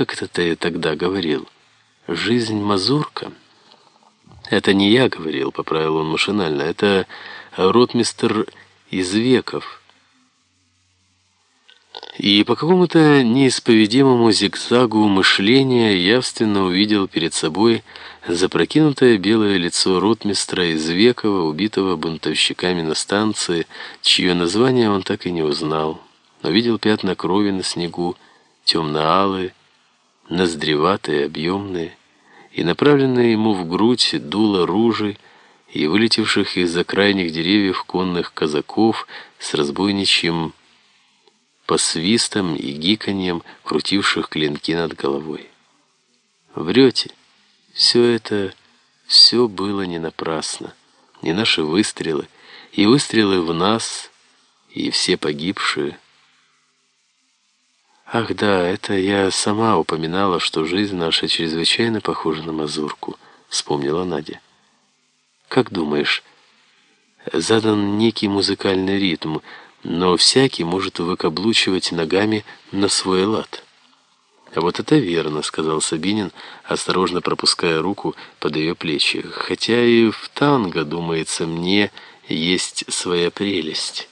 как это ты тогда говорил? Жизнь мазурка? Это не я говорил, поправил он машинально. Это ротмистер из веков. И по какому-то неисповедимому зигзагу мышления явственно увидел перед собой запрокинутое белое лицо ротмистра из Векова, убитого бунтовщиками на станции, чье название он так и не узнал. Увидел пятна крови на снегу, темно-алые, ноздреватые, объемные, и направленные ему в грудь дуло ружей, и вылетевших из-за крайних деревьев конных казаков с разбойничьим по свистам и гиканьям, крутивших клинки над головой. Врете. Все это, все было не напрасно. Не наши выстрелы, и выстрелы в нас, и все погибшие. Ах да, это я сама упоминала, что жизнь наша чрезвычайно похожа на мазурку, вспомнила Надя. Как думаешь, задан некий музыкальный ритм, но всякий может выкаблучивать ногами на свой лад. «А вот это верно», — сказал Сабинин, осторожно пропуская руку под ее плечи. «Хотя и в танго, думается мне, есть своя прелесть».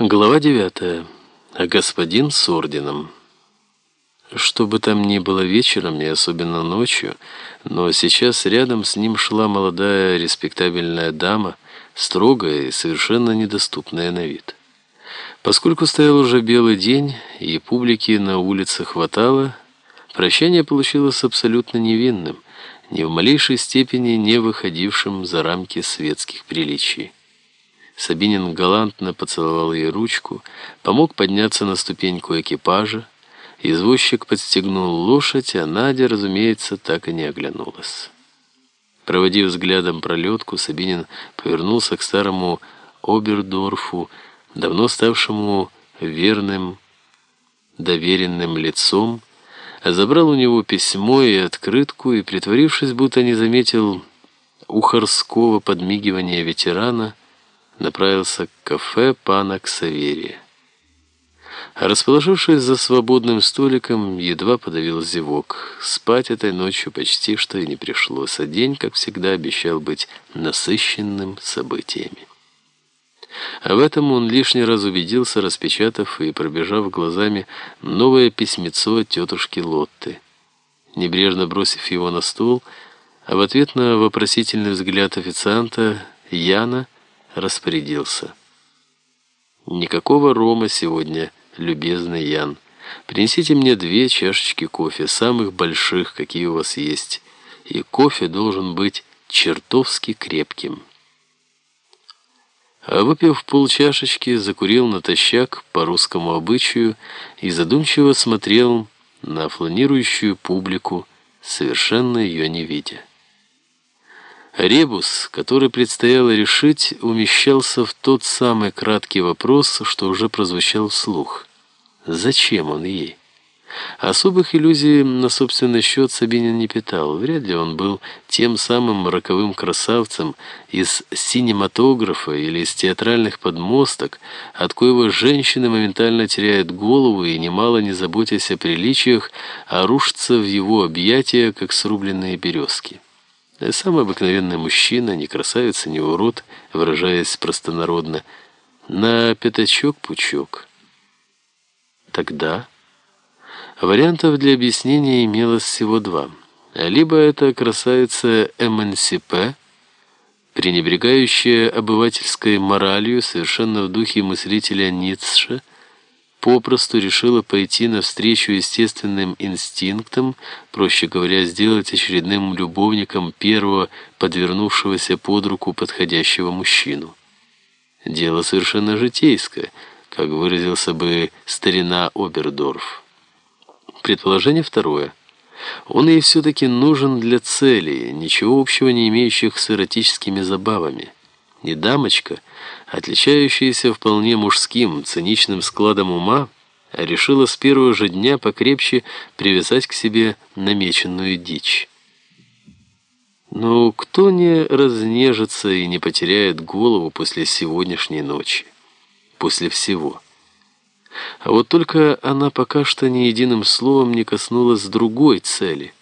Глава девятая. Господин с орденом. Что бы там ни было вечером, и особенно ночью, но сейчас рядом с ним шла молодая респектабельная дама — строгая и совершенно недоступная на вид. Поскольку стоял уже белый день и публики на улице хватало, прощание получилось абсолютно невинным, ни в малейшей степени не выходившим за рамки светских приличий. Сабинин галантно поцеловал ей ручку, помог подняться на ступеньку экипажа, извозчик подстегнул лошадь, а Надя, разумеется, так и не оглянулась. Проводив взглядом пролетку, Сабинин повернулся к старому Обердорфу, давно ставшему верным, доверенным лицом, забрал у него письмо и открытку и, притворившись, будто не заметил ухарского подмигивания ветерана, направился к кафе пана Ксаверия. Расположившись за свободным столиком, едва подавил зевок. Спать этой ночью почти что и не пришлось, а день, как всегда, обещал быть насыщенным событиями. А в этом он лишний раз убедился, распечатав и пробежав глазами новое письмецо тетушки Лотты. Небрежно бросив его на стол, а в ответ на вопросительный взгляд официанта Яна распорядился. «Никакого рома сегодня» любезный Ян. Принесите мне две чашечки кофе, самых больших, какие у вас есть. И кофе должен быть чертовски крепким. А выпив полчашечки, закурил натощак по русскому обычаю и задумчиво смотрел на фланирующую публику, совершенно ее не видя. Ребус, который предстояло решить, умещался в тот самый краткий вопрос, что уже прозвучал вслух. Зачем он ей? Особых иллюзий на собственный счет Сабинин не питал. Вряд ли он был тем самым роковым красавцем из синематографа или из театральных подмосток, от коего женщины моментально теряют голову и, немало не заботясь о приличиях, а рушатся в его объятия, как срубленные березки. Самый обыкновенный мужчина, ни красавица, ни урод, выражаясь простонародно, на пятачок-пучок. Тогда вариантов для объяснения имелось всего два. Либо это красавица Эмансипе, пренебрегающая обывательской моралью, совершенно в духе мыслителя Ницше, попросту решила пойти навстречу естественным инстинктам, проще говоря, сделать очередным любовником первого подвернувшегося под руку подходящего мужчину. Дело совершенно житейское – как выразился бы старина Обердорф. Предположение второе. Он ей все-таки нужен для целей, ничего общего не имеющих с эротическими забавами. И дамочка, отличающаяся вполне мужским, циничным складом ума, решила с первого же дня покрепче привязать к себе намеченную дичь. Но кто не разнежится и не потеряет голову после сегодняшней ночи? после всего. А вот только она пока что ни единым словом не коснулась другой цели.